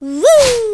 Woo!